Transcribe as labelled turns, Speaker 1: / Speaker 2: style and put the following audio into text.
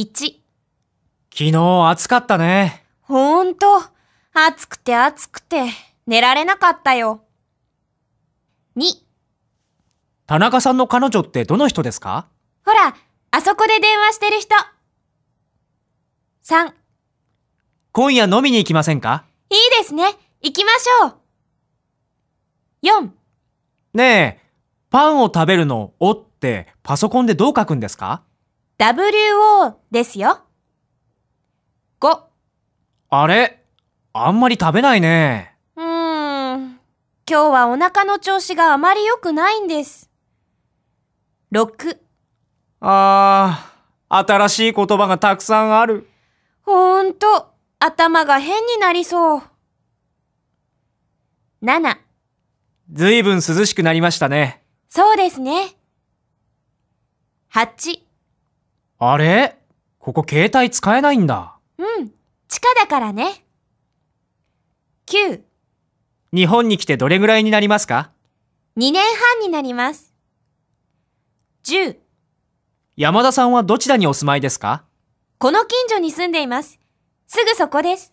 Speaker 1: 1、
Speaker 2: 昨日暑かったね。
Speaker 1: ほんと、暑くて暑くて、寝られなかったよ。2、
Speaker 2: 田中さんの彼女ってどの人ですか？
Speaker 1: ほら、あそこで電話してる人。3、
Speaker 2: 今夜飲みに行きませんか？
Speaker 1: いいですね。行きましょう。4、
Speaker 2: ねえ、パンを食べるの、おってパソコンでどう書くんですか？
Speaker 1: WO ですよ。5、
Speaker 2: あれ？あんまり食べないね。
Speaker 1: うーん。今日はお腹の調子があまり良くないんです。6、
Speaker 2: あー、新しい言葉がたくさんある。
Speaker 1: ほんと、頭が変になりそう。7、
Speaker 2: ずいぶん涼しくなりましたね。
Speaker 1: そうですね。8、
Speaker 2: あれ？ここ携帯使えないんだ。
Speaker 1: うん、地下だからね。9、
Speaker 2: 日本に来てどれぐらいになりますか
Speaker 1: ？2年半になります。10、
Speaker 2: 山田さんはどちらにお住まいですか？
Speaker 1: この近所に住んでいます。すぐそこです。